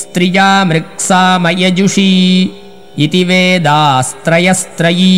स्त्रिया मृक्सामयजुषी इति वेदास्त्रयस्त्रयी।